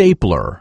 stapler.